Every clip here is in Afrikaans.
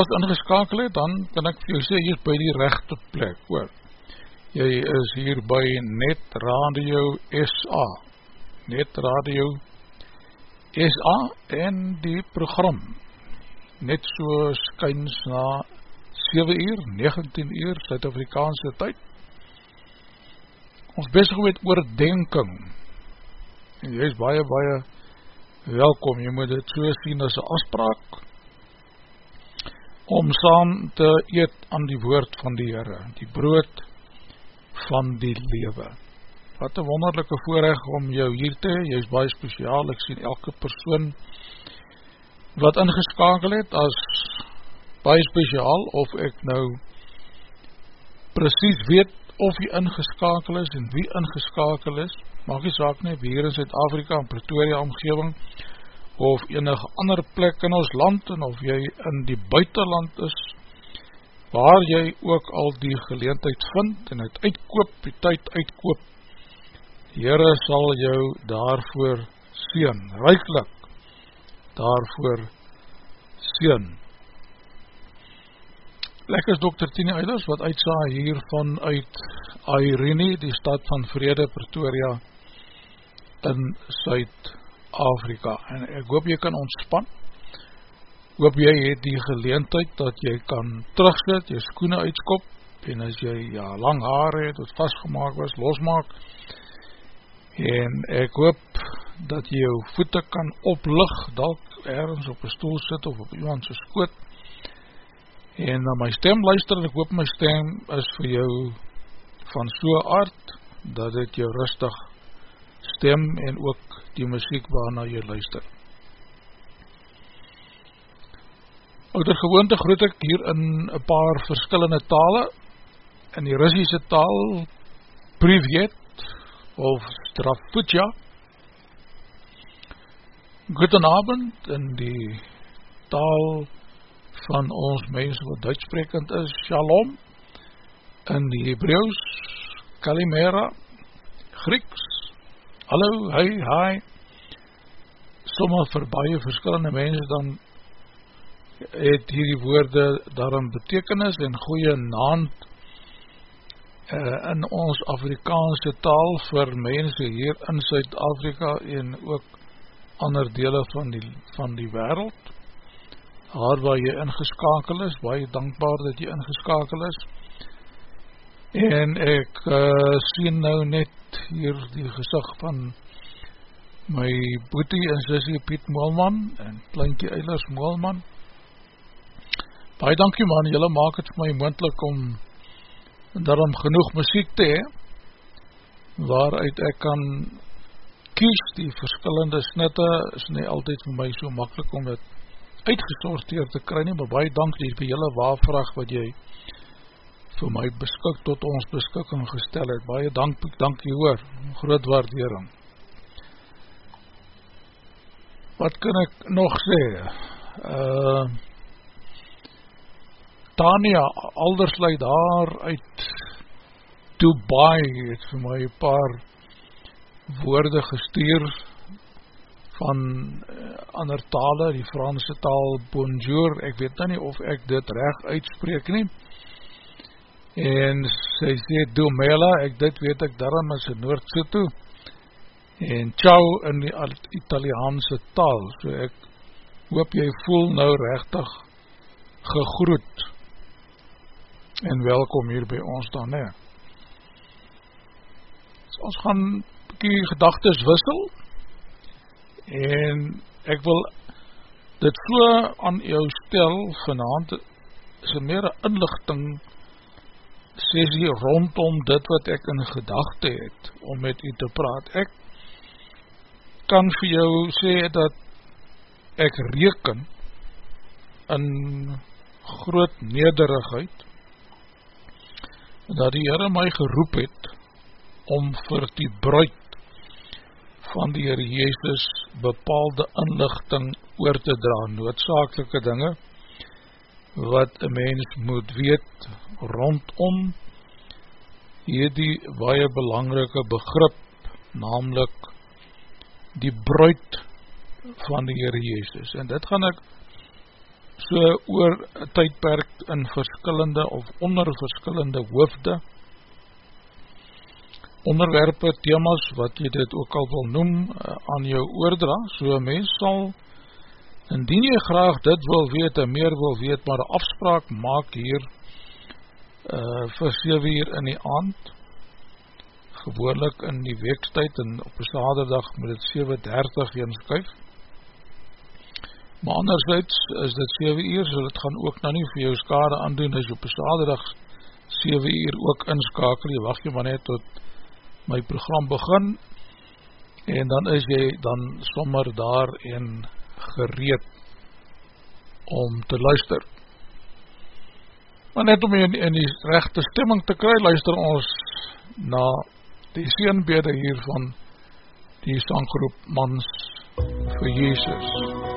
pas ingeskakel het, dan kan ek vir jou sê, jy is by die rechte plek, hoor. Jy is hier by Net Radio SA, Net Radio SA en die program, net so skyns na 7 uur, 19 uur, Suid-Afrikaanse tyd. Ons bezig met oordenking, en jy is baie, baie welkom, jy moet dit so sien as een afspraak, om saam te eet aan die woord van die Heere, die brood van die lewe. Wat een wonderlijke voorrecht om jou hier te jy is baie speciaal, ek sien elke persoon wat ingeskakel het as baie speciaal, of ek nou precies weet of jy ingeskakel is en wie ingeskakel is, maak jy saak nie, hier in Zuid-Afrika en Pretoria omgeving, of enige ander plek in ons land, en of jy in die buitenland is, waar jy ook al die geleentheid vind, en het uitkoop, die tyd uitkoop, Heere sal jou daarvoor sien, rijklik daarvoor sien. Lekker is Dr. Tini Eilers, wat uitsa hier vanuit Airene, die stad van Vrede, Pretoria, in Suid-Afrika. En ek hoop jy kan ontspan, hoop jy het die geleentheid, dat jy kan terugsit, jy skoene uitskop, en as jy ja, lang haar het, wat vastgemaak was, losmaak, en ek hoop, dat jy jou voete kan oplig, dalk ergens op een stoel sit, of op iemand so skoot, en na my stem luister, en ek hoop my stem is vir jou van so aard, dat het jou rustig stem, en ook die muziek waarna jy luister. Ouder gewoonte groet ek hier in een paar verskillende tale, in die Russische taal, Privet, of Strafutja, Goedenavond in die taal van ons mens wat Duitsprekend is, Shalom, in die Hebrews, Kalimera, Grieks, Hallo, hi, hi, somme vir baie verskillende mense dan het hierdie woorde daarin betekenis en goeie naand uh, in ons Afrikaanse taal vir mense hier in Suid-Afrika en ook ander dele van die, van die wereld, daar waar jy ingeskakel is, baie dankbaar dat jy ingeskakel is, en ek uh, sien nou net hier die gezicht van my boetie en sissie Piet Moelman en kleinkie Eilers Moelman, baie dankie man, jylle maak het vir my moendlik om daarom genoeg muziek te hee, waaruit ek kan kies. Die verskillende snitte is nie altyd vir my so makkelijk om het uitgesorteer te kry nie, maar baie dank die vir julle waarvraag wat jy vir my beskik tot ons beskikking gestel het, baie dank, dank jy hoor, groot waardering. Wat kan ek nog sê? Uh, Tania Alderslui daar uit Dubai het vir my paar woorde gestuur van uh, ander tale, die Franse taal bonjour, ek weet nou nie of ek dit recht uitspreek nie, en sy sê domela, ek dit weet ek daarom is in Noordse toe, en ciao in die Italiaanse taal, so ek hoop jy voel nou rechtig gegroet, en welkom hier by ons dan, he. So ons gaan bykie gedagtes wissel en ek wil dit so aan jou stel vanavond is een meer inlichting sessie rondom dit wat ek in gedachte het om met u te praat. Ek kan vir jou sê dat ek reken in groot nederigheid dat die Heere my geroep het om vir die bruid van die Heer Jezus bepaalde inlichting oor te dra, noodzakelike dinge, wat een mens moet weet rondom hierdie baie belangrike begrip, namelijk die bruid van die Heer Jezus. En dit gaan ek so oor tydperk in verskillende of onder verskillende hoofde onderwerpe, thema's, wat jy dit ook al wil noem, uh, aan jou oordra, so mens sal, indien jy graag dit wil weet en meer wil weet, maar afspraak maak hier uh, vir 7 uur in die aand, gewoorlik in die weekstijd en op een saterdag moet het 7.30 gaan skuif, maar anderzijds is dit 7 uur, so dit gaan ook nou nie vir jou skade aandoen, as jy op een saterdag 7 uur ook inskakel, jy wacht jy maar net tot my program begin en dan is jy dan sommer daar en gereed om te luister. Maar net om in, in die rechte stemming te kry, luister ons na die seenbede hier van die sanggroep Mans vir Jezus. MUZIEK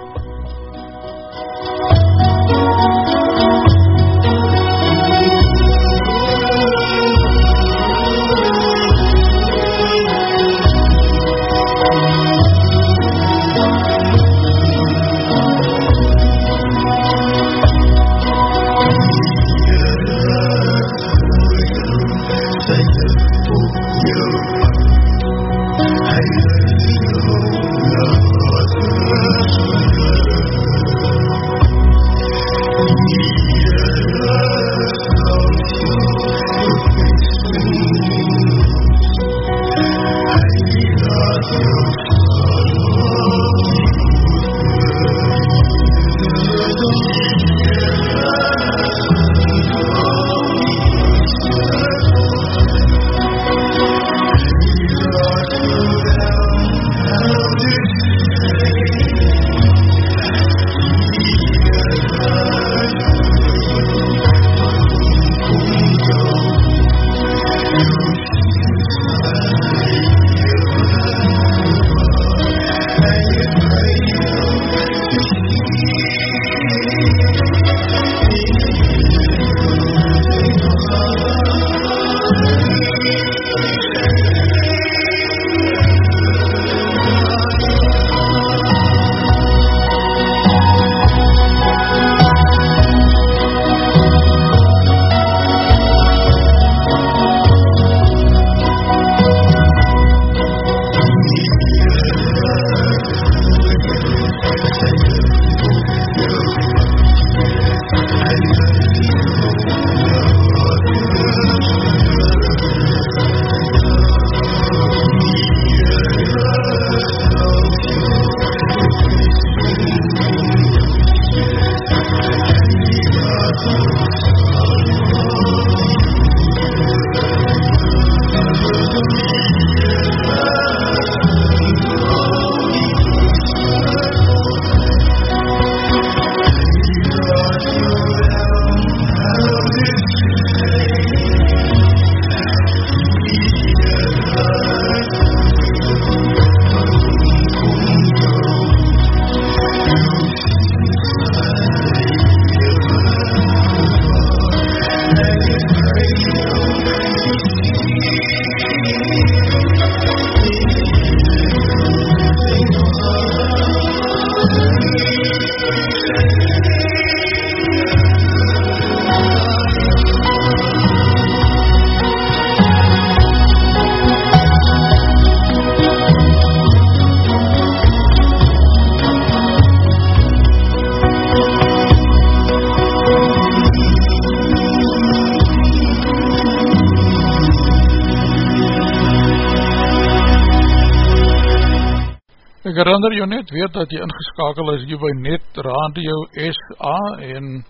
jou net, weet dat jy ingeskakel is hier by Net Radio SA en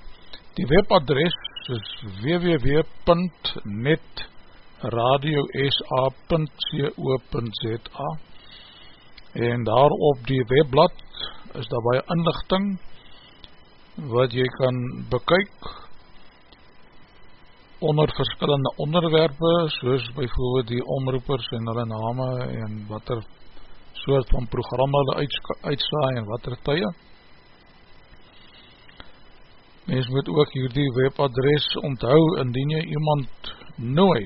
die webadres is www.netradiosa.co.za en daar op die webblad is daar baie inlichting wat jy kan bekyk onder verskillende onderwerpe soos bijvoorbeeld die omroepers en hulle name en wat er soort van programma hulle uitsaai en wat er tye. Mens moet ook hierdie webadres onthou indien jy iemand nooi.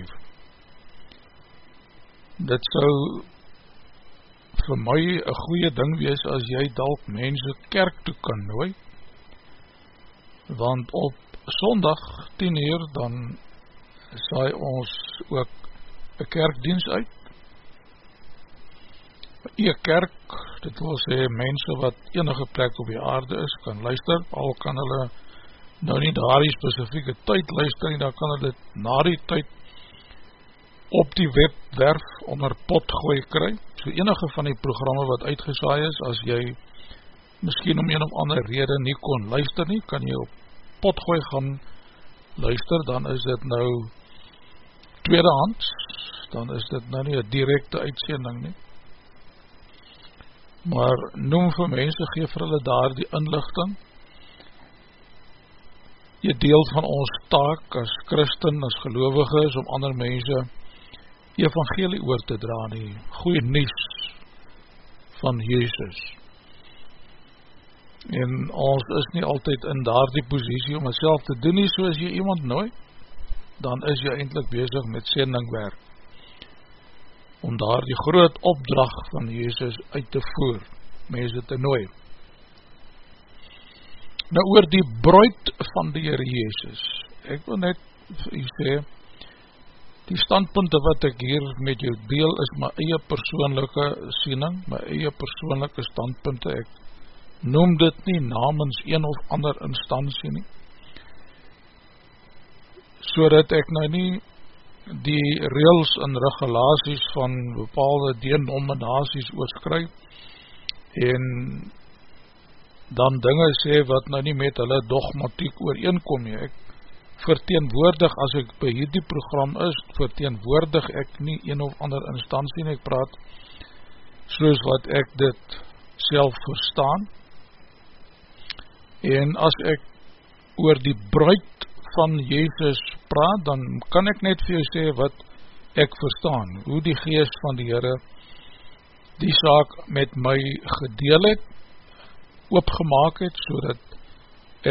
Dit sou vir my een goeie ding wees as jy dalk mense kerk toe kan nooi. Want op sondag 10 uur dan saai ons ook een kerkdienst uit een kerk, dit wil sê mense wat enige plek op die aarde is, kan luister, al kan hulle nou nie daar die specifieke tyd luister nie, dan kan hulle na die tyd op die webwerf onder potgooi kry, so enige van die programme wat uitgesaai is, as jy miskien om een of ander rede nie kon luister nie, kan jy op potgooi gaan luister, dan is dit nou tweedehands, dan is dit nou nie een directe uitsending nie, maar noem vir mense, geef vir hulle daar die inlichting, jy deel van ons taak as christen, as gelovig is, om ander mense evangelie oor te dra, die goeie nies van Jezus. En ons is nie altyd in daar die posiesie om het self te doen nie, soos jy iemand nooi, dan is jy eindelijk bezig met sendingwerk om daar die groot opdracht van Jezus uit te voer, mense te nooi. Nou oor die brood van die Heer Jezus, ek wil net vir u sê, die standpunte wat ek hier met jou deel is my eie persoonlijke siening, my eie persoonlijke standpunte, ek noem dit nie namens een of ander instantie nie, so dat ek nou nie die reels en regulaties van bepaalde denominaties oorskryf en dan dinge sê wat nou nie met hulle dogmatiek ooreenkom nie. Ek verteenwoordig, as ek by hierdie program is, verteenwoordig ek nie een of ander instantie en ek praat soos wat ek dit self verstaan en as ek oor die bruid van Jezus praat, dan kan ek net vir jou sê wat ek verstaan, hoe die geest van die Heere die saak met my gedeel het, oopgemaak het, so dat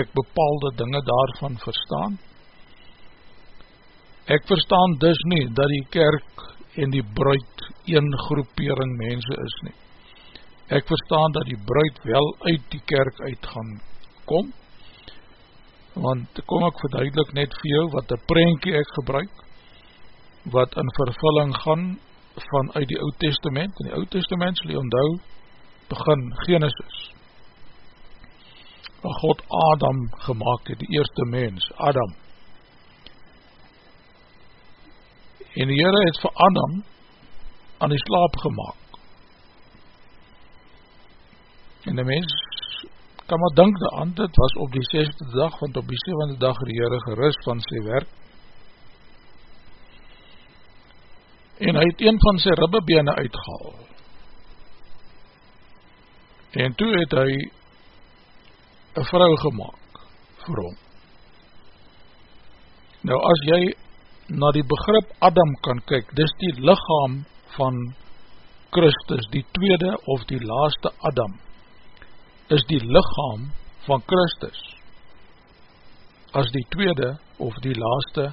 ek bepaalde dinge daarvan verstaan. Ek verstaan dus nie, dat die kerk en die bruid een groepering mense is nie. Ek verstaan dat die bruid wel uit die kerk uit gaan kom, want kom ek verduidelik net vir jou wat die prentje ek gebruik, wat in vervulling gaan vanuit die oud testament, in die oud testament sal jy onthou, begin Genesis, waar God Adam gemaakt het, die eerste mens, Adam, en die Heere het vir Adam aan die slaap gemaakt, en die mens kan maar denk daaran, dit was op die 6e dag, want op die 7e dag die Heere gerust van sy werk, en hy het een van sy ribbebene uitgehaal. En toe het hy een vrou gemaakt vir hom. Nou as jy na die begrip Adam kan kyk, dis die lichaam van Christus, die tweede of die laaste Adam, is die lichaam van Christus, as die tweede of die laaste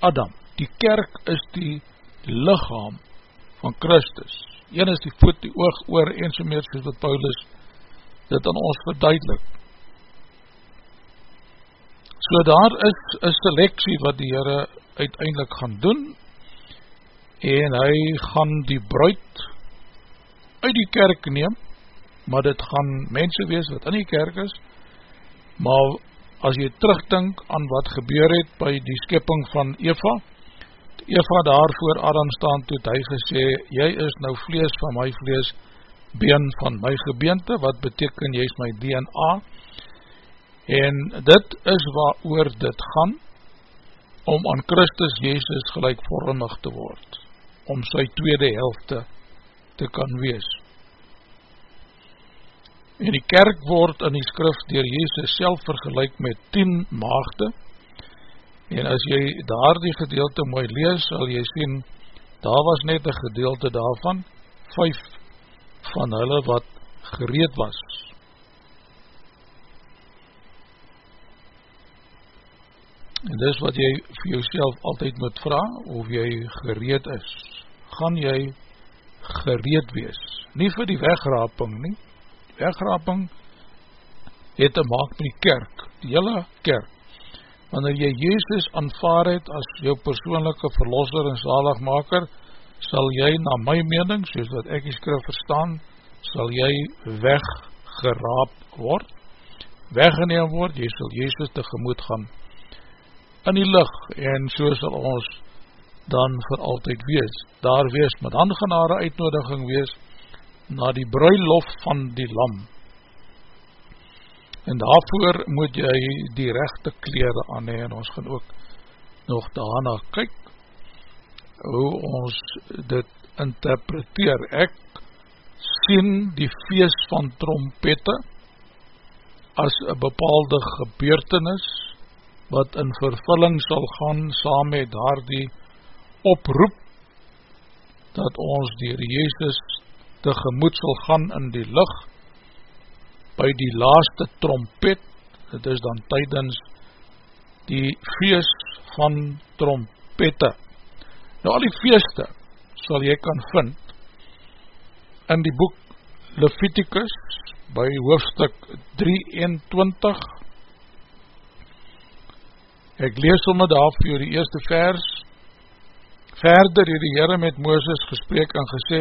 Adam. Die kerk is die lichaam van Christus. Een is die voet, die oog, oor en so meer soos wat Paulus dit aan ons verduidelik. So daar is een selectie wat die Heere uiteindelik gaan doen en hy gaan die bruid uit die kerk neem, maar dit gaan mense wees wat in die kerk is, maar as jy terugdink aan wat gebeur het by die skepping van Eva, Eva daar voor Adam staan toe het hy gesê, jy is nou vlees van my vlees, been van my gebeente, wat beteken jy is my DNA, en dit is waar oor dit gaan, om aan Christus Jezus gelijkvormig te word, om sy tweede helfte te kan wees. En die kerk word in die skrif dier Jezus self vergelijk met 10 maagde, En as jy daar die gedeelte mooi lees, sal jy sien, daar was net een gedeelte daarvan, vijf van hulle wat gereed was. En dis wat jy vir jouself altyd moet vraag, of jy gereed is. Gaan jy gereed wees? Nie vir die wegraping nie. Wegraping het te maak met die kerk, die hele kerk. Wanneer jy Jezus aanvaar het as jou persoonlijke verlosser en zaligmaker, sal jy na my mening, soos wat ek die skrif verstaan, sal jy weggeraap word, weggeneem word, jy sal Jezus tegemoet gaan in die licht, en so sal ons dan vir altyd wees, daar wees, met daar uitnodiging wees, na die bruilof van die lam, en daarvoor moet jy die rechte kleren aan hee, en ons gaan ook nog daarna kyk, hoe ons dit interpreteer. Ek sien die feest van trompette as een bepaalde gebeurtenis, wat in vervulling sal gaan saam met daar die oproep, dat ons dier Jezus tegemoet sal gaan in die licht, by die laaste trompet, het is dan tydens die feest van trompette. Nou al die feeste sal jy kan vind in die boek Leviticus by hoofdstuk 23 ek lees om het af vir die eerste vers verder het die Heere met Mooses gesprek en gesê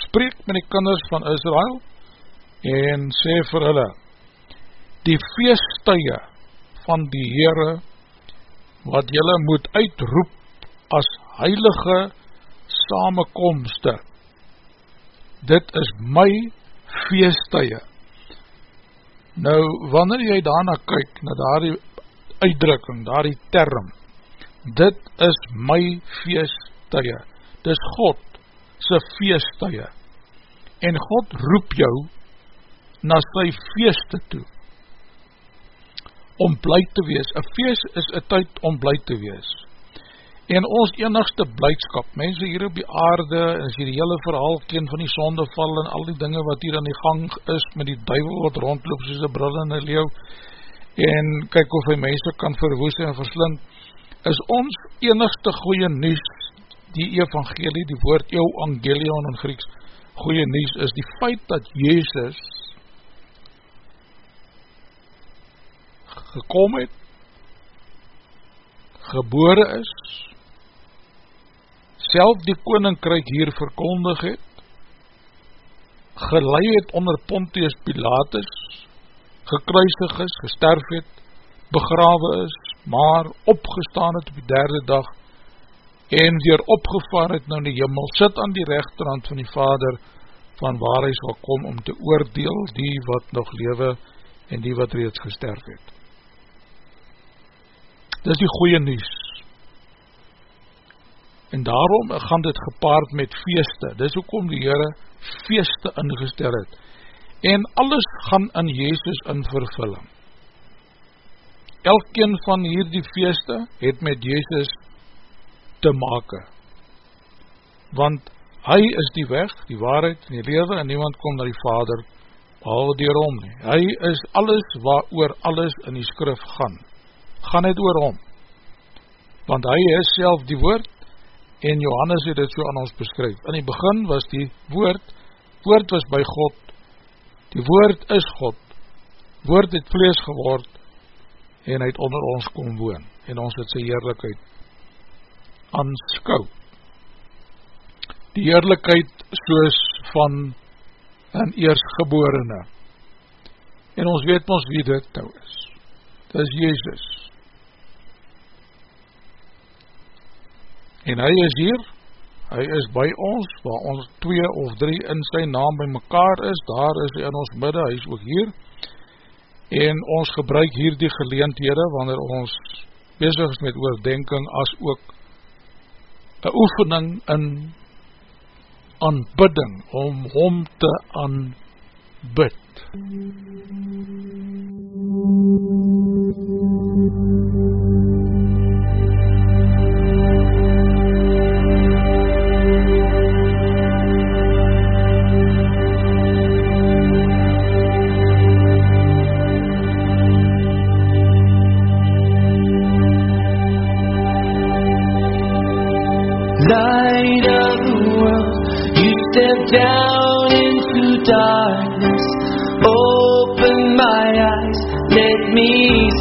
spreek met die kinders van Israel en sê vir hulle, die feestuie van die Heere, wat julle moet uitroep as heilige samenkomste, dit is my feestuie. Nou, wanneer jy daarna kyk, na daar die uitdrukking, daar die term, dit is my feestuie, dit is God sy feestuie, en God roep jou na sy feeste toe, om blij te wees. Een feest is een tyd om blij te wees. En ons enigste blijdskap, mense hier op die aarde, as jy die hele verhaal ken van die sondeval en al die dinge wat hier aan die gang is, met die duivel wat rondloop soos die bril en die leeuw, en kyk of hy mense kan verwoes en verslind, is ons enigste goeie nies, die evangelie, die woord jou angelion in Grieks, goeie nies, is die feit dat Jezus gekom het, gebore is, self die koninkryk hier verkondig het, gelei het onder Pontius Pilatus, gekruisig is, gesterf het, begrawe is, maar opgestaan het op die derde dag, en weer opgevaar het nou in die jimmel, sit aan die rechterhand van die vader, van waar hy sal kom om te oordeel die wat nog lewe en die wat reeds gesterf het. Dit is die goeie nies. En daarom gaan dit gepaard met feeste, dis ook om die Heere feeste ingestel het, en alles gaan in Jezus in vervulling. Elkeen van hierdie feeste het met Jezus te make, want hy is die weg, die waarheid en die lewe, en niemand kom na die Vader, behalwe die rom nie. Hy is alles waar oor alles in die skrif gaan, gaan het oor hom, want hy is self die woord, en Johannes het dit so aan ons beskryf. In die begin was die woord, woord was by God, die woord is God, woord het vlees geword, en hy het onder ons kom woon, en ons het sy heerlijkheid aanskou. Die heerlijkheid soos van een eersgeborene, en ons weet ons wie dit nou is, dit is Jezus, en hy is hier, hy is by ons, waar ons twee of drie in sy naam by mekaar is, daar is hy in ons midde, hy is ook hier, en ons gebruik hier die geleenthede, wanneer ons bezig is met oordenking, as ook een oefening in aanbidding, om hom te aanbid.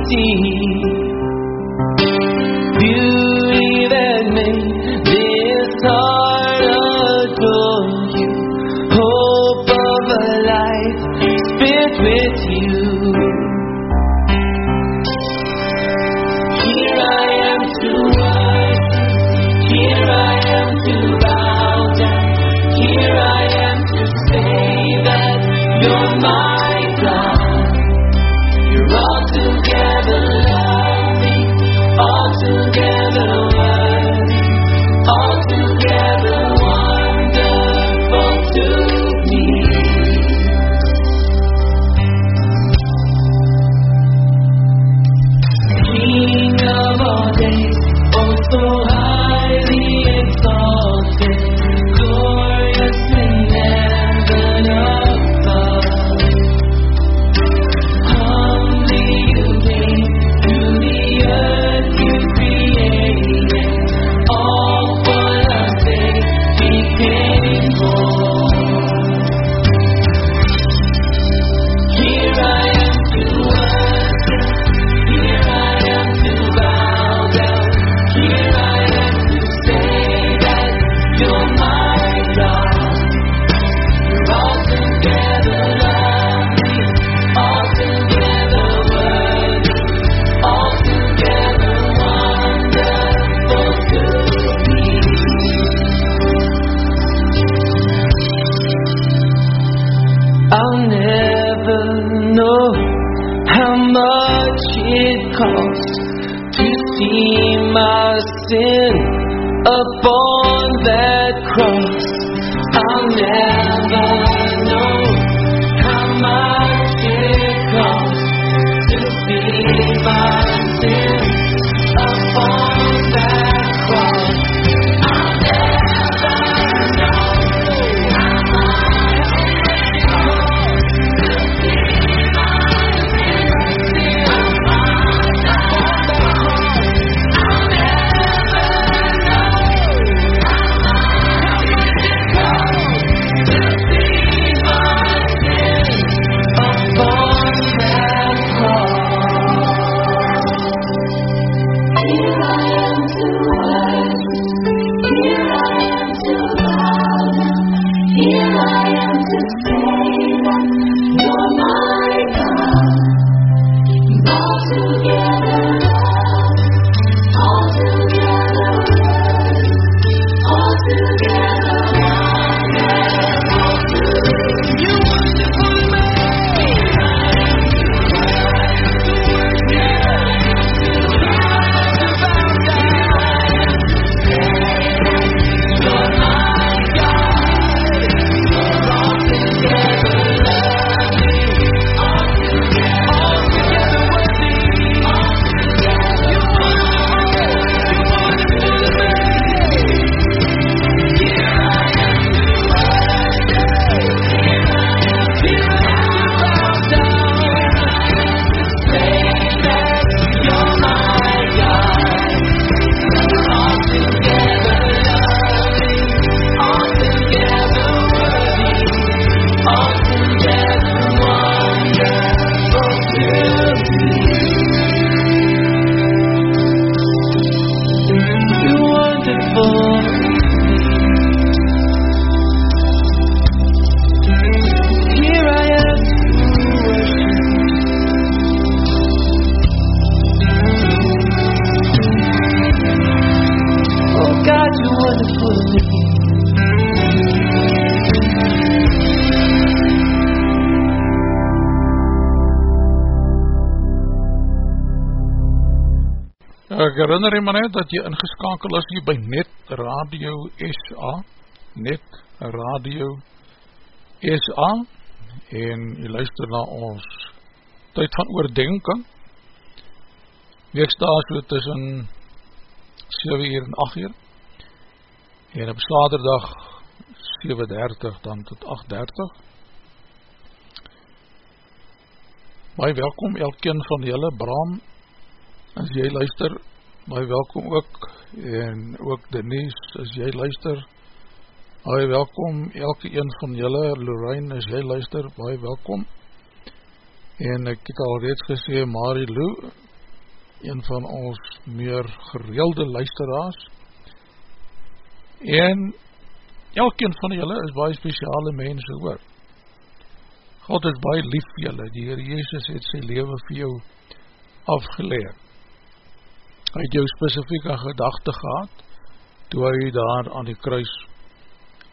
see herinner jy maar net dat jy ingeskakel is hier by Net Radio SA, Net Radio SA, en jy luister na ons tyd van oordenking, weekstaas so tussen 7 uur en 8 uur, en op sladerdag 7.30 dan tot 8.30. Baie welkom elkeen van julle, Bram, as jy luister, baie welkom ook, en ook Denise, as jy luister, baie welkom, elke een van julle, Lorraine, as jy luister, baie welkom, en ek het al reeds gesê, Marie Lou, een van ons meer gereelde luisteraars, en elkeen van julle is baie speciale mense hoor. God is baie lief vir julle, die Heer Jezus het sy leven vir jou afgeleer. Hy het jou specifieke gedachte gehad, toe hy daar aan die kruis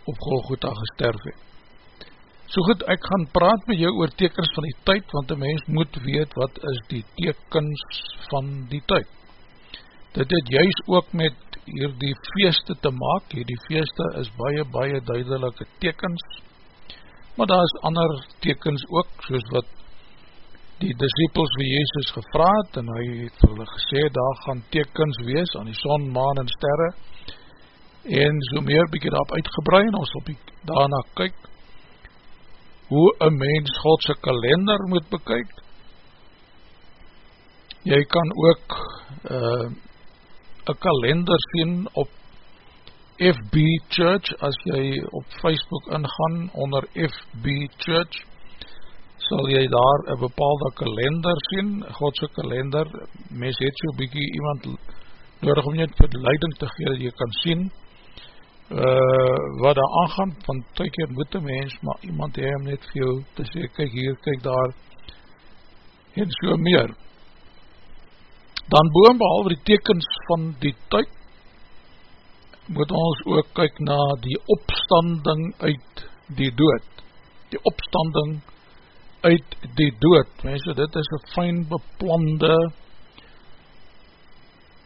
op Golgotha gesterf het. So goed, ek gaan praat met jou oor tekens van die tyd, want die mens moet weet wat is die tekens van die tyd. Dit het juist ook met hier die feeste te maak, hier die feeste is baie, baie duidelike tekens, maar daar is ander tekens ook, soos wat die disciples wie Jezus gevraad, en hy het hulle gesê, daar gaan tekens wees aan die son, maan en sterre, en so meer bykie daarop uitgebrei, en ons op die daarna kyk, hoe een mens Godse kalender moet bekyk, jy kan ook, uh, een kalender sien op FB Church, as jy op Facebook ingaan onder FB Church, sal jy daar een bepaalde kalender sien, Godse kalender, mens het so bykie iemand nodig om jy verleiding te gee, dat jy kan sien, uh, wat daar aangaan, van twee keer moet een mens, maar iemand hee om net vir jou te sê, kyk hier, kyk daar, en so meer, Dan boom behalwe die tekens van die tyd, moet ons ook kyk na die opstanding uit die dood. Die opstanding uit die dood. Mense, dit is een fijn beplande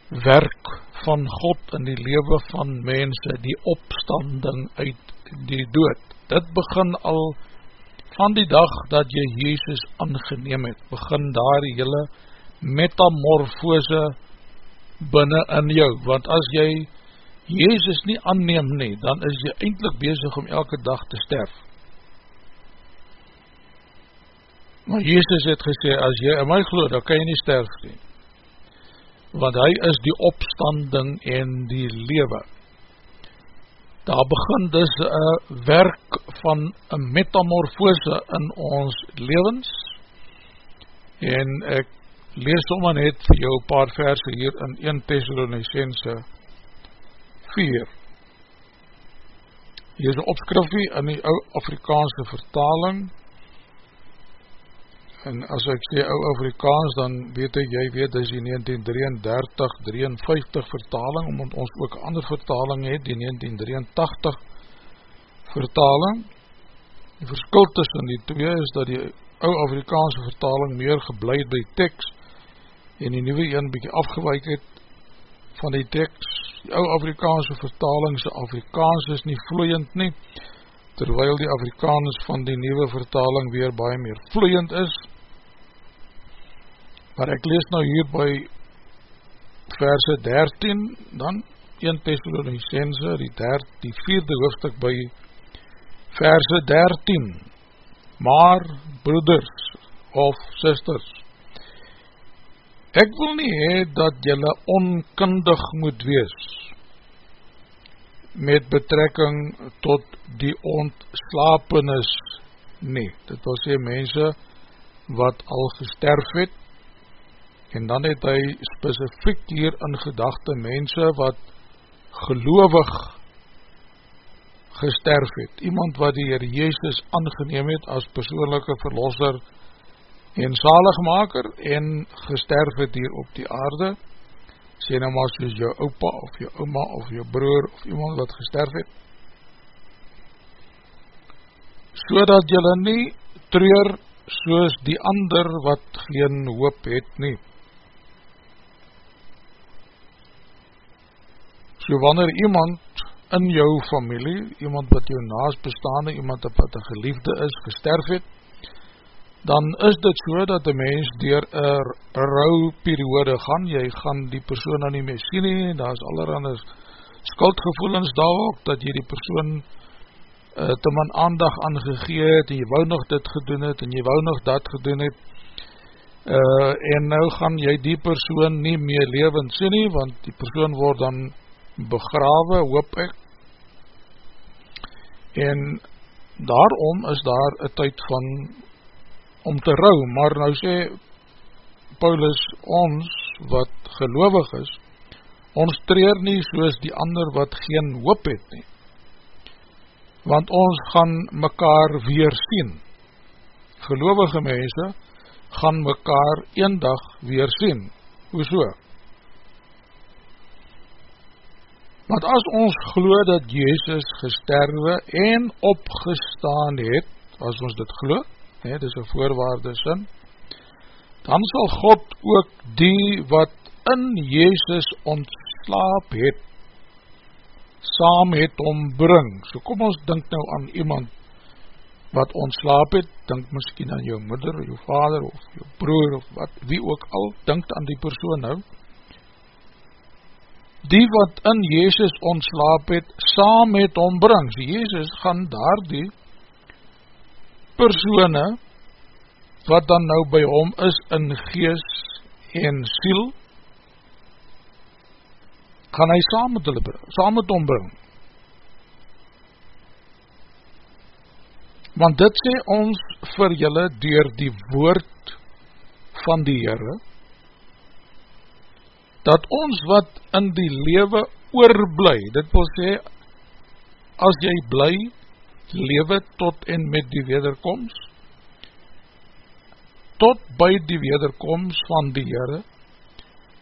werk van God in die lewe van mense, die opstanding uit die dood. Dit begin al van die dag dat jy Jezus aangeneem het, begin daar die hele metamorfose binnen in jou, want as jy Jezus nie anneem nie, dan is jy eindelijk bezig om elke dag te sterf. Maar Jezus het gesê, as jy in my geloof, dan kan jy nie sterf nie. Want hy is die opstanding en die lewe. Daar begin dus een werk van een metamorfose in ons levens, en ek lees sommer net vir jou paar verse hier in 1 Thessalonicense 4 hier is een opskrifie in die ou Afrikaanse vertaling en as ek sê ou Afrikaans dan weet ek, jy weet dis die 1933-53 vertaling omdat ons ook ander vertaling het die 1983 vertaling. Die verskil tussen die twee is dat die ou Afrikaanse vertaling meer gebleid by tekst en die nieuwe een bykie afgewaik het van die tekst, die ou Afrikaanse vertalingse Afrikaans is nie vloeiend nie, terwyl die Afrikaans van die nieuwe vertaling weer baie meer vloeiend is, maar ek lees nou hier by verse 13, dan 1 Thessalonicense, die, die vierde hoofdstuk by verse 13, maar broeders of sisters, Ek wil nie hee dat jylle onkundig moet wees met betrekking tot die ontslapenis nie. Dit wil sê mense wat al gesterf het en dan het hy specifiek hier in gedachte mense wat gelovig gesterf het. Iemand wat die Heer Jezus aangeneem het as persoonlijke verlosser en zaligmaker en gesterf het hier op die aarde, sê nou maar soos jou opa of jou oma of jou broer of iemand wat gesterf het, so dat jylle nie treur soos die ander wat geen hoop het nie. So wanneer iemand in jou familie, iemand wat jou naast bestaande, iemand wat een geliefde is, gesterf het, dan is dit so dat die mens dier een rou periode gaan, jy gaan die persoon nou nie meer sien nie, daar is allerhande skuldgevoelens daar ook, dat jy die persoon uh, te man aandag aangegee het, en jy wou nog dit gedoen het, en jy wou nog dat gedoen het, uh, en nou gaan jy die persoon nie meer levend sien nie, want die persoon word dan begrawe, hoop ek, en daarom is daar een tyd van om te rou, maar nou sê Paulus ons wat gelovig is, ons treer nie soos die ander wat geen hoop het nie, want ons gaan mekaar weer sien. Gelovige mense gaan mekaar een dag weer sien. Hoeso? Want as ons glo dat Jezus gesterwe en opgestaan het, as ons dit geloof, he, dit is een voorwaarde sin, dan sal God ook die wat in Jezus ontslaap het, saam het ombring. So kom ons denk nou aan iemand wat ontslaap het, denk miskien aan jou moeder, jou vader, of jou broer, of wat, wie ook al, denk aan die persoon nou, die wat in Jezus ontslaap het, saam het ombring. So Jezus gaan daar die persone wat dan nou by hom is in gees en siel gaan hy saam met hulle saam met hom bring. Want dit sê ons vir julle dier die woord van die Heere dat ons wat in die lewe oorblij, dit wil sê as jy bly lewe tot en met die wederkomst, tot by die wederkomst van die Heere,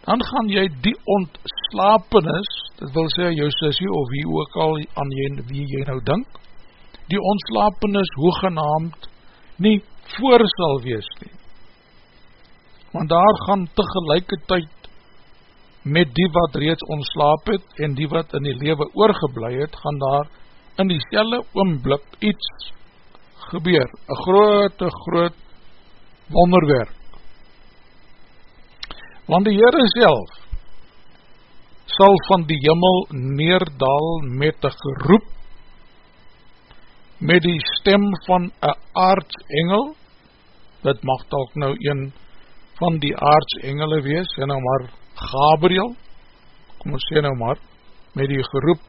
dan gaan jy die ontslapenis, dit wil sê jou sissie of wie ook al aan jy, wie jy nou dink, die ontslapenis hoegenaamd nie voor sal wees nie. Want daar gaan tegelijkertijd met die wat reeds ontslaap het en die wat in die lewe oorgeblij het, gaan daar in die stelle oomblik iets gebeur, een grote, groot wonderwerk. Want die Heere self sal van die jimmel neerdal met een geroep, met die stem van een aardsengel, dit mag talk nou een van die aardsengele wees, en nou maar Gabriel, kom ons sê nou maar, met die geroep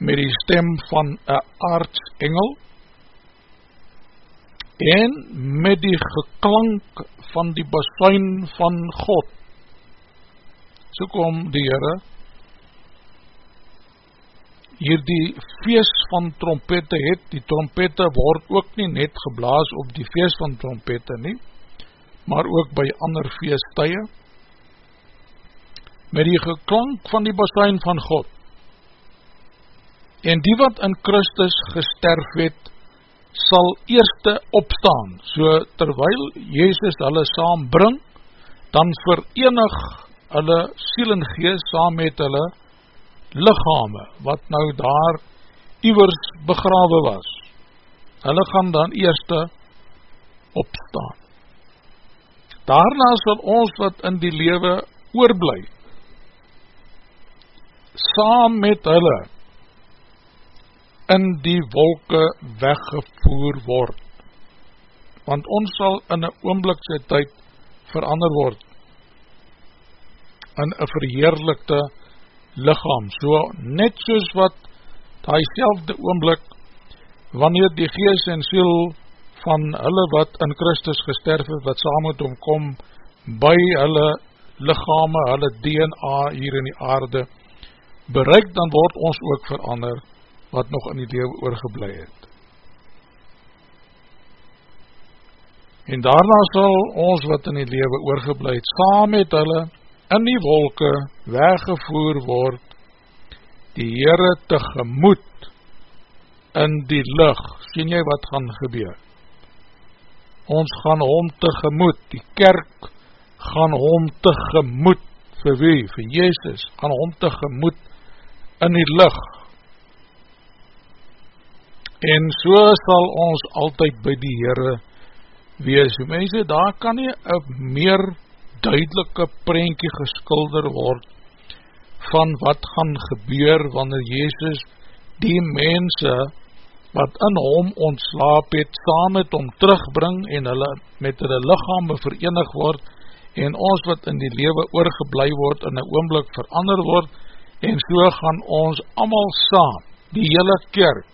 met die stem van een aardsengel en met die geklank van die basuin van God. So kom die Heere hier die feest van trompette het, die trompette word ook nie net geblaas op die feest van trompette nie, maar ook by ander feesttuie, met die geklank van die basuin van God, en die wat in Christus gesterf het, sal eerste opstaan, so terwyl Jezus hulle saam bring, dan verenig hulle siel en geest saam met hulle lichame, wat nou daar iwers begrawe was. Hulle gaan dan eerste opstaan. Daarna sal ons wat in die lewe oorblij, saam met hulle in die wolke weggevoer word. Want ons sal in een oomblikse tyd verander word in een verheerlikte lichaam. So net soos wat die selfde oomblik wanneer die gees en siel van hulle wat in Christus gesterf het, wat saam met hom kom, by hulle lichame, hulle DNA hier in die aarde, bereik, dan word ons ook verander wat nog in die lewe oorgeblij het. En daarna sal ons wat in die lewe oorgeblij het, saam met hulle in die wolke weggevoer word, die Heere tegemoet in die lucht. Sien jy wat gaan gebeur? Ons gaan hom tegemoet, die kerk gaan hom tegemoet vir wie? Vir Jezus, gaan hom tegemoet in die licht. En so sal ons altyd by die Heere wees. Mense, daar kan nie een meer duidelike prentje geskilder word van wat gaan gebeur wanneer Jezus die mense wat in hom ontslaap het, saam met hom terugbring en hulle met hulle lichame verenig word en ons wat in die lewe oorgeblij word in een oomblik verander word en so gaan ons allemaal saam, die hele kerk,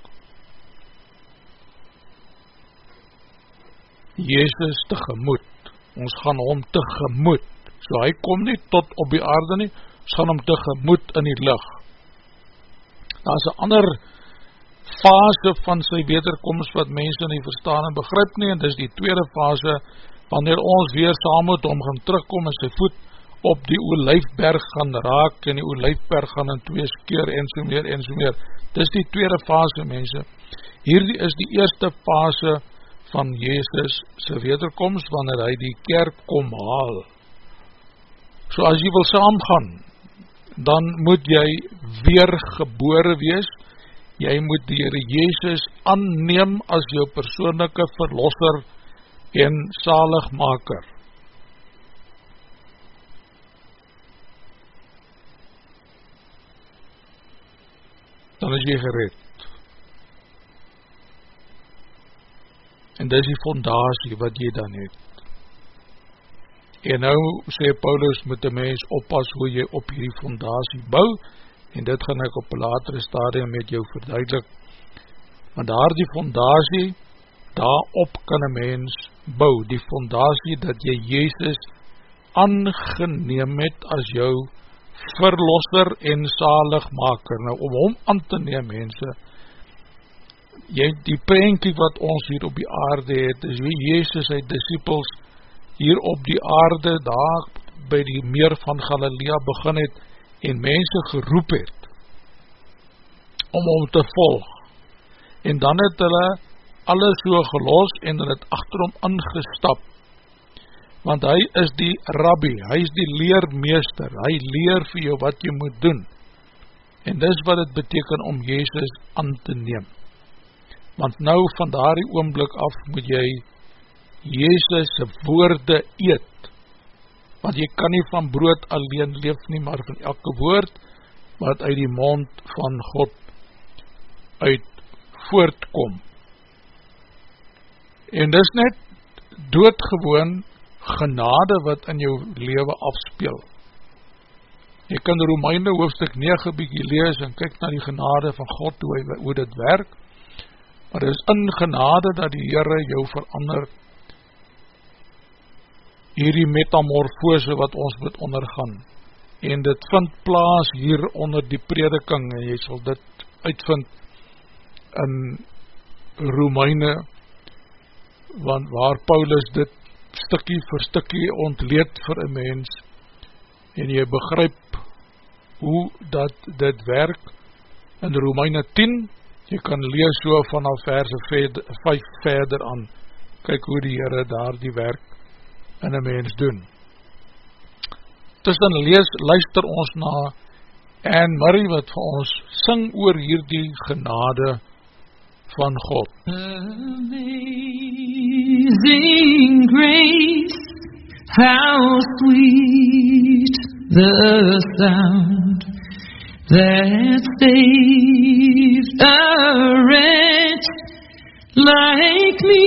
Jezus tegemoet, ons gaan hom tegemoet, so hy kom nie tot op die aarde nie, ons gaan hom tegemoet in die licht. Daar is een ander fase van sy wederkomst wat mense nie verstaan en begrip nie, en dis die tweede fase, wanneer ons weer saam met hom gaan terugkom en sy voet op die olijfberg gaan raak, en die olijfberg gaan in twee skeer, en so meer, en so meer. Dis die tweede fase, mense. Hierdie is die eerste fase van Jezus sy wederkomst, wanneer hy die kerk kom haal. So as jy wil saamgaan, dan moet jy weer gebore wees, jy moet die Heere Jezus anneem as jou persoonlijke verlosser en zaligmaker. Dan is jy gered. En dis die fondatie wat jy dan het. En nou sê Paulus moet die mens oppas hoe jy op hierdie fondatie bou, en dit gaan ek op latere stadium met jou verduidelik, want daar die fondatie, daarop kan een mens bou, die fondatie dat jy Jezus aangeneem het as jou verlosser en zaligmaker. Nou om hom aan te neem mense, jy die prentjie wat ons hier op die aarde het, is wie Jezus sy disciples hier op die aarde, daar by die meer van Galilea begin het, en mense geroep het om om te volg. En dan het hulle alles so gelos en hulle het achter hom ingestap want hy is die rabbi, hy is die leermeester, hy leer vir jou wat jy moet doen. En dis wat het beteken om Jezus aan te neem want nou van daar die oomblik af moet jy Jezus woorde eet want jy kan nie van brood alleen leef nie, maar van elke woord, wat uit die mond van God uit voortkom. En dis net doodgewoon genade wat in jou leven afspeel. Jy kan Romeine hoofdstuk 9 bykie lees en kyk na die genade van God, hoe, hy, hoe dit werk, maar dit is in genade dat die Heere jou verander hierdie metamorfose wat ons moet ondergaan. En dit vind plaas hier onder die prediking, en jy sal dit uitvind in Romeine, want waar Paulus dit stikkie vir stikkie ontleed vir een mens, en jy begryp hoe dat dit werk in Romeine 10, jy kan lees so vanaf verse 5 verder aan, kyk hoe die Heere daar die werk in een mens doen. Tussen lees, luister ons na Anne Murray wat vir ons sing oor hierdie genade van God. Amazing grace, how sweet the sound that saved a wretch like me.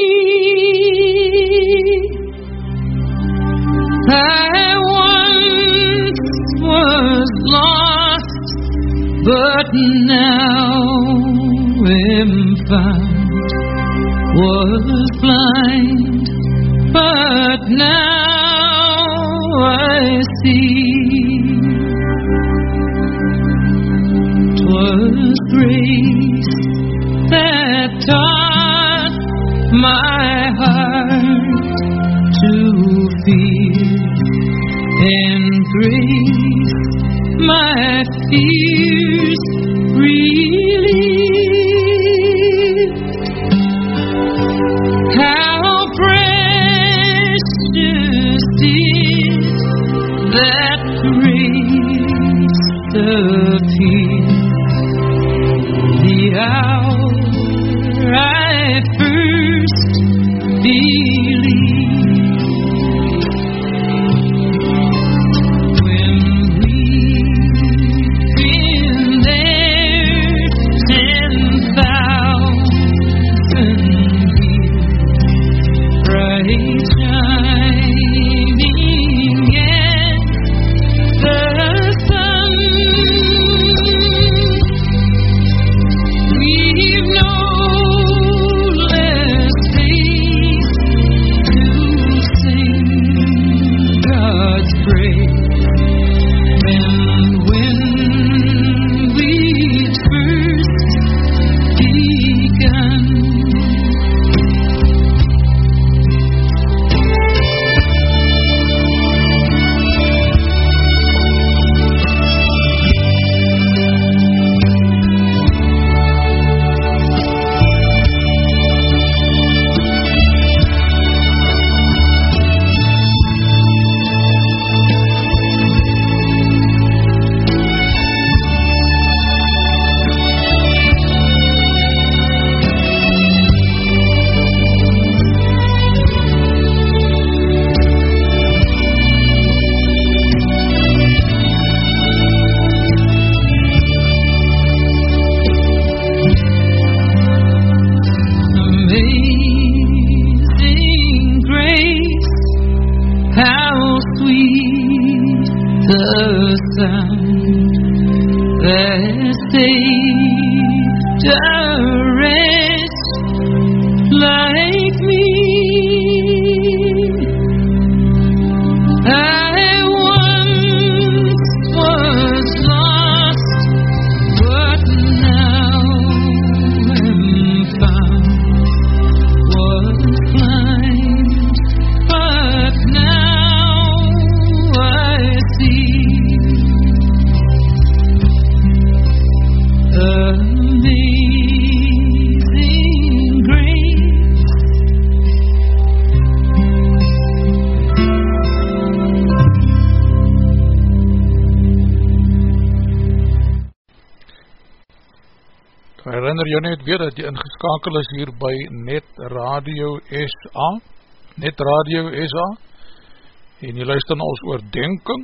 I once was lost, but now am found. Was blind, but now I see. Grace that taught my heart to feel and grace my fears jou net weer dat jy ingeskakel is hier by Net Radio SA, Net Radio SA, en jy luister na ons oordenking,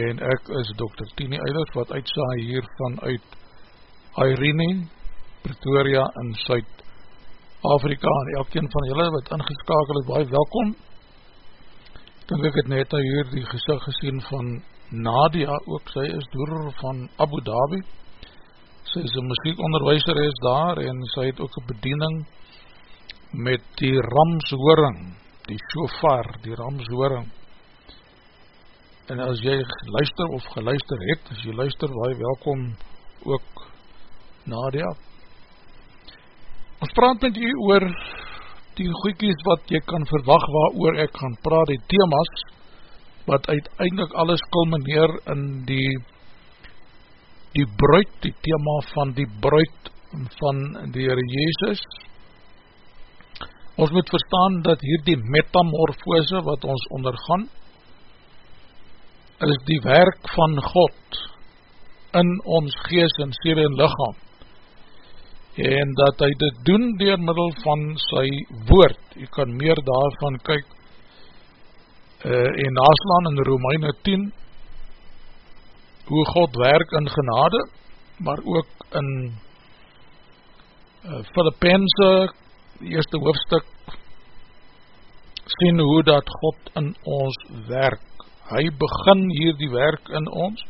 en ek is Dr. Tini Eilers, wat uitsaai hier vanuit Irene, Pretoria in Suid-Afrika, en elkeen van julle wat ingeskakel is, baie welkom. Dink ek het net hier die gezicht gesien van Nadia, ook. Sy is door van Abu Dhabi, sy is een muziekonderwijzer is daar en sy het ook een bediening met die ramshoring, die shofar, die ramshoring. En as jy luister of geluister het, as jy luister, baie welkom ook Nadia. Ons praat met jy oor die goeikies wat jy kan verwag waar oor ek gaan praat, die themas, wat uiteindelik alles kulmineer in die die bruid, die thema van die bruid van die Heere Jezus. Ons moet verstaan dat hier die metamorfose wat ons ondergaan, is die werk van God in ons gees en siel en lichaam. En dat hy dit doen door middel van sy woord. Jy kan meer daarvan kyk uh, en naslaan in Romeine 10, hoe God werk in genade, maar ook in uh, Filippense, die eerste hoofdstuk, sien hoe dat God in ons werk. Hy begin hier die werk in ons,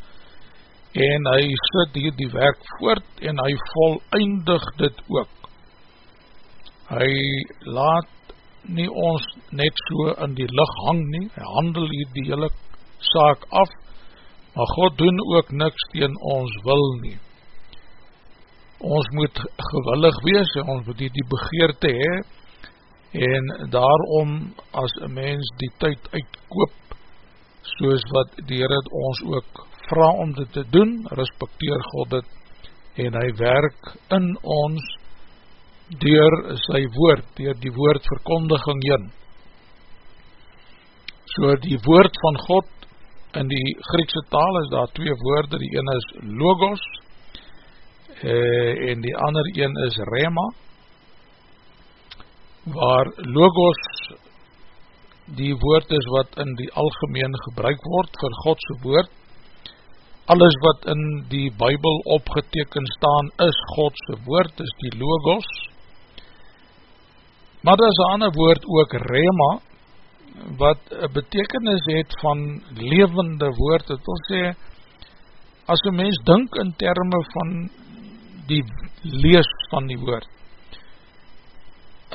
en hy sit hier die werk voort, en hy volleindig dit ook. Hy laat nie ons net so in die licht hang nie, hy handel hier die hele saak af, maar God doen ook niks teen ons wil nie. Ons moet gewillig wees, ons moet die, die begeerte hee, en daarom as een mens die tyd uitkoop, soos wat die Heer het ons ook vraag om dit te doen, respecteer God dit, en hy werk in ons, door sy woord, door die woordverkondiging in. So die woord van God in die Griekse taal is daar twee woorde, die ene is logos eh, en die ander een is rema waar logos die woord is wat in die algemeen gebruik word vir Godse woord. Alles wat in die bybel opgeteken staan is Godse woord, is die logos. Maar daar is een ander woord ook rema wat betekenis het van levende woord, het wil sê, as een mens dink in termen van die lees van die woord,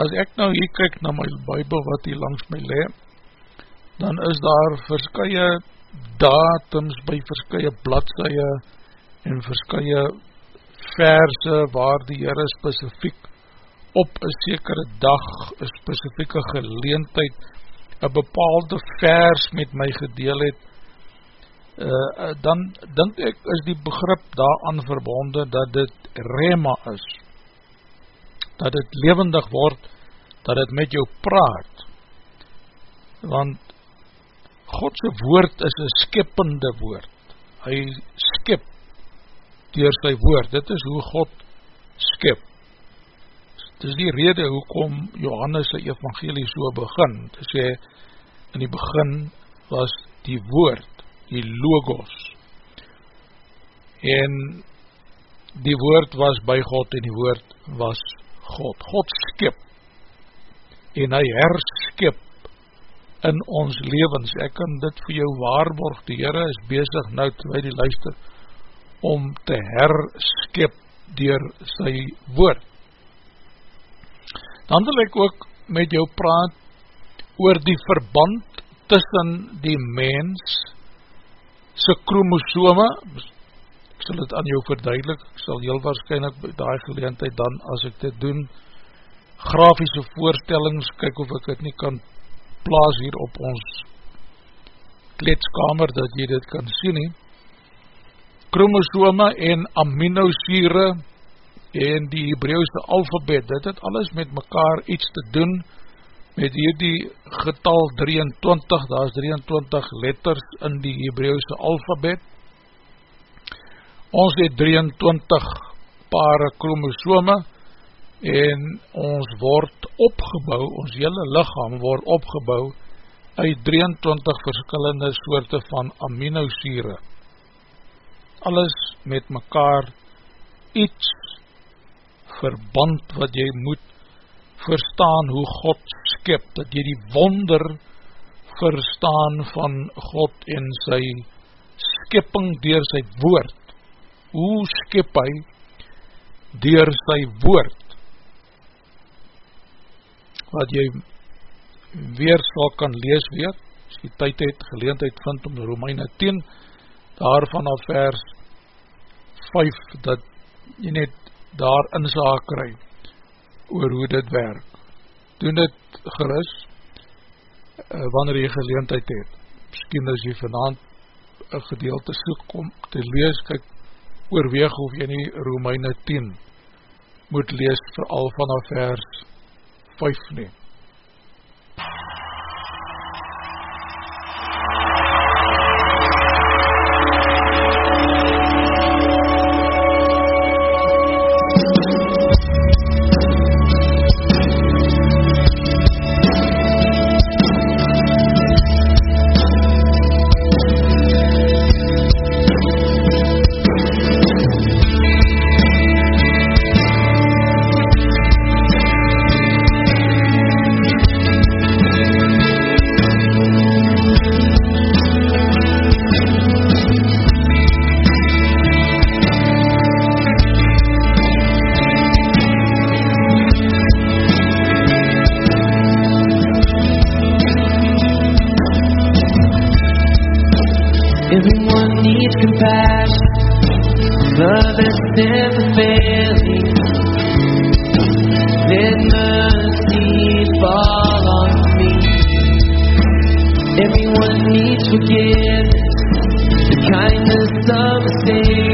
as ek nou hier kyk na my bybel wat hier langs my le, dan is daar verskye datums by verskye bladseie en verskye verse waar die Heere specifiek op een sekere dag, een specifieke geleentheid een bepaalde vers met my gedeel het, uh, dan denk ek is die begrip daaraan verbonde dat dit rema is, dat dit levendig word, dat dit met jou praat, want Godse woord is een skippende woord, hy skip door sy woord, dit is hoe God skip, is die rede hoekom Johannes die evangelie so begin, te sê, in die begin was die woord, die logos, en die woord was by God en die woord was God. God skip, en hy herskip in ons levens. Ek kan dit vir jou waarborg, die Heere is bezig nou terwijl die luister, om te herskep dier sy woord. Dan wil ek ook met jou praat oor die verband tussen die mens sy chromosome, ek sal het aan jou verduidelik, ek sal heel waarschijnlijk by die geleentheid dan, as ek dit doen, grafische voorstellings, kyk of ek het nie kan plaas hier op ons kletskamer, dat jy dit kan sien nie, chromosome en aminosure en die Hebrauwse alfabet, dit het alles met mekaar iets te doen met hierdie getal 23, daar is 23 letters in die Hebrauwse alfabet. Ons het 23 pare chromosome en ons word opgebouw, ons hele lichaam word opgebouw uit 23 verskillende soorte van aminosure alles met mekaar iets verband wat jy moet verstaan hoe God skip, dat jy die wonder verstaan van God en sy skipping dier sy woord. Hoe skip hy dier sy woord? Wat jy weer sal kan lees weer, as jy tyd het, geleentheid vind om Romeine 10, daarvan af vers 5 dat jy net daar inzaak kry oor hoe dit werk. Doen dit geris uh, wanneer jy geleentheid het. Misschien as jy vanavond een gedeelte soek om te lees, kyk oorweeg of jy nie Romeine 10 moet lees vooral vanaf vers 5 neem. the kindness of a savior.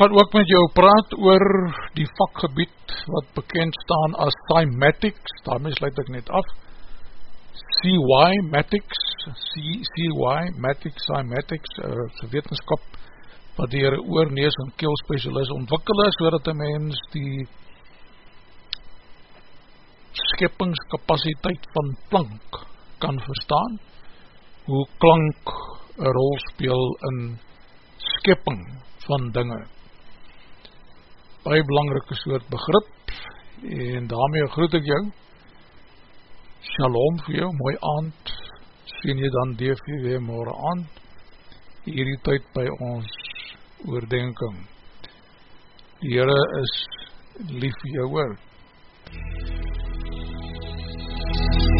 Gaan ook met jou praat oor die vakgebied wat bekend staan as Cymatics, daarmee sluit ek net af, CY Matics, CY Matics, Cymatics, uh, wetenskap wat dier oor, nees en keel specialist ontwikkel is, so dat die mens die skeppingscapaciteit van plank kan verstaan, hoe klank een rol speel in skepping van dinge baie belangrike soort begrip. En daarmee groet ek jou. Shalom vir jou, mooi aand. Sien jy dan DVW morgen aand. Hierdie tyd by ons oordenking. Die Heere is lief vir jou oor Thank you.